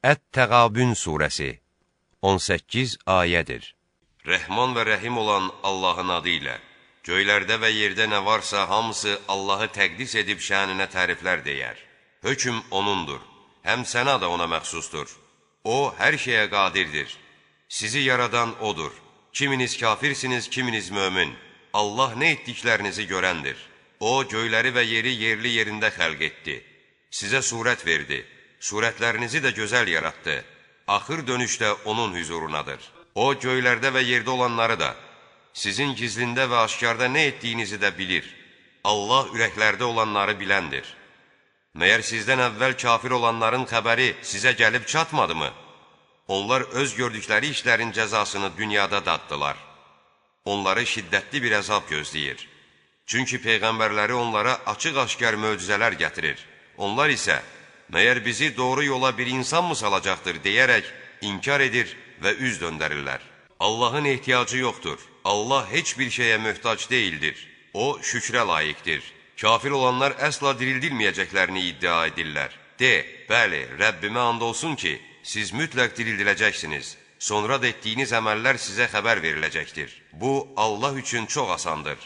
Ət-Təqabün surəsi 18 ayədir. Rəhman və rəhim olan Allahın adı ilə Göylərdə və yerdə nə varsa hamısı Allahı təqdis edib şəninə təriflər deyər. Hökm O'nundur, həm sənə da ona məxsusdur. O, hər şeyə qadirdir. Sizi yaradan O'dur. Kiminiz kafirsiniz, kiminiz mömin. Allah nə etdiklərinizi görəndir. O, göyləri və yeri yerli yerində xəlq etdi. Sizə surət verdi. Surətlərinizi də gözəl yaratdı. Axır dönüşdə onun hüzurunadır. O, göylərdə və yerdə olanları da, sizin gizlində və aşkarda nə etdiyinizi də bilir. Allah ürəklərdə olanları biləndir. Məyər sizdən əvvəl kafir olanların xəbəri sizə gəlib çatmadımı? Onlar öz gördükləri işlərin cəzasını dünyada daddılar. Onları şiddətli bir əzab gözləyir. Çünki Peyğəmbərləri onlara açıq-aşkar möcüzələr gətirir. Onlar isə, məyər bizi doğru yola bir insan mı salacaqdır deyərək inkar edir və üz döndərirlər. Allahın ehtiyacı yoxdur. Allah heç bir şeyə möhtac deyildir. O, şükrə layiqdir. Kafir olanlar əsla dirildilməyəcəklərini iddia edirlər. De, bəli, Rəbbimə and olsun ki, siz mütləq dirildiləcəksiniz. Sonra da etdiyiniz əməllər sizə xəbər veriləcəkdir. Bu, Allah üçün çox asandır.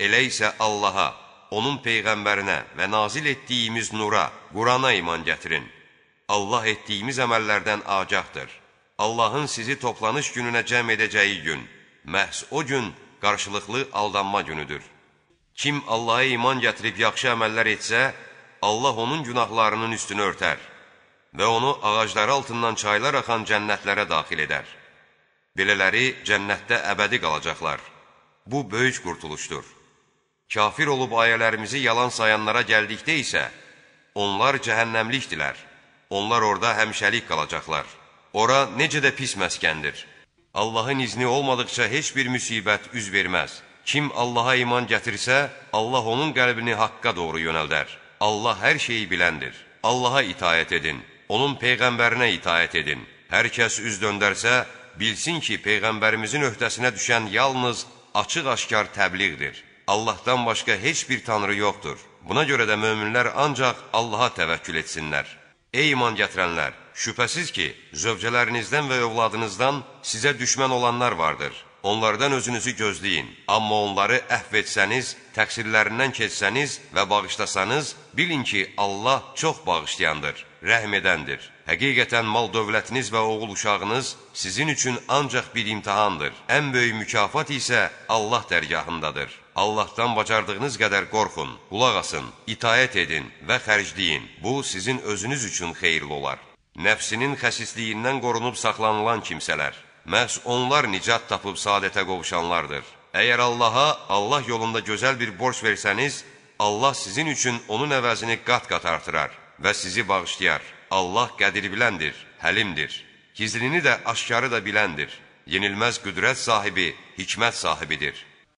Elə isə Allaha, onun Peyğəmbərinə və nazil etdiyimiz nura, Qurana iman gətirin. Allah etdiyimiz əməllərdən agahdır. Allahın sizi toplanış gününə cəm edəcəyi gün, məhz o gün qarşılıqlı aldanma günüdür. Kim Allaha iman gətirib yaxşı əməllər etsə, Allah onun günahlarının üstünü örtər və onu ağacları altından çaylar axan cənnətlərə daxil edər. Belələri cənnətdə əbədi qalacaqlar. Bu böyük qurtuluşdur. Kafir olub ayələrimizi yalan sayanlara gəldikdə isə, onlar cəhənnəmlikdilər. Onlar orada həmişəlik qalacaqlar. Ora necə də pis məskəndir. Allahın izni olmadıqca heç bir müsibət üz verməz. Kim Allaha iman gətirsə, Allah onun qəlbini haqqa doğru yönəldər. Allah hər şeyi biləndir. Allaha itayət edin, onun Peyğəmbərinə itayət edin. Hər kəs üz döndərsə, bilsin ki, Peyğəmbərimizin öhdəsinə düşən yalnız açıq-aşkar təbliğdir. Allahdan başqa heç bir tanrı yoxdur. Buna görə də möminlər ancaq Allaha təvəkkül etsinlər. Ey iman gətirənlər! Şübhəsiz ki, zövcələrinizdən və övladınızdan sizə düşmən olanlar vardır. Onlardan özünüzü gözləyin. Amma onları əhv etsəniz, təqsirlərindən keçsəniz və bağışlasanız, bilin ki, Allah çox bağışlayandır, rəhm edəndir. Həqiqətən mal dövlətiniz və oğul uşağınız sizin üçün ancaq bir imtihandır. Ən böyük mükafat isə Allah dərgahındadır. Allahdan bacardığınız qədər qorxun, qulaq asın, itayət edin və xərcləyin. Bu, sizin özünüz üçün xeyirli olar. Nəfsinin xəsisliyindən qorunub saxlanılan kimsələr, məhz onlar nicat tapıb saadətə qovuşanlardır. Əgər Allaha, Allah yolunda gözəl bir borc versəniz, Allah sizin üçün onun əvəzini qat-qat artırar və sizi bağışlayar. Allah qədir biləndir, həlimdir. Gizlini də, aşkarı da biləndir. Yenilməz qüdrət sahibi, hikmət sahibidir.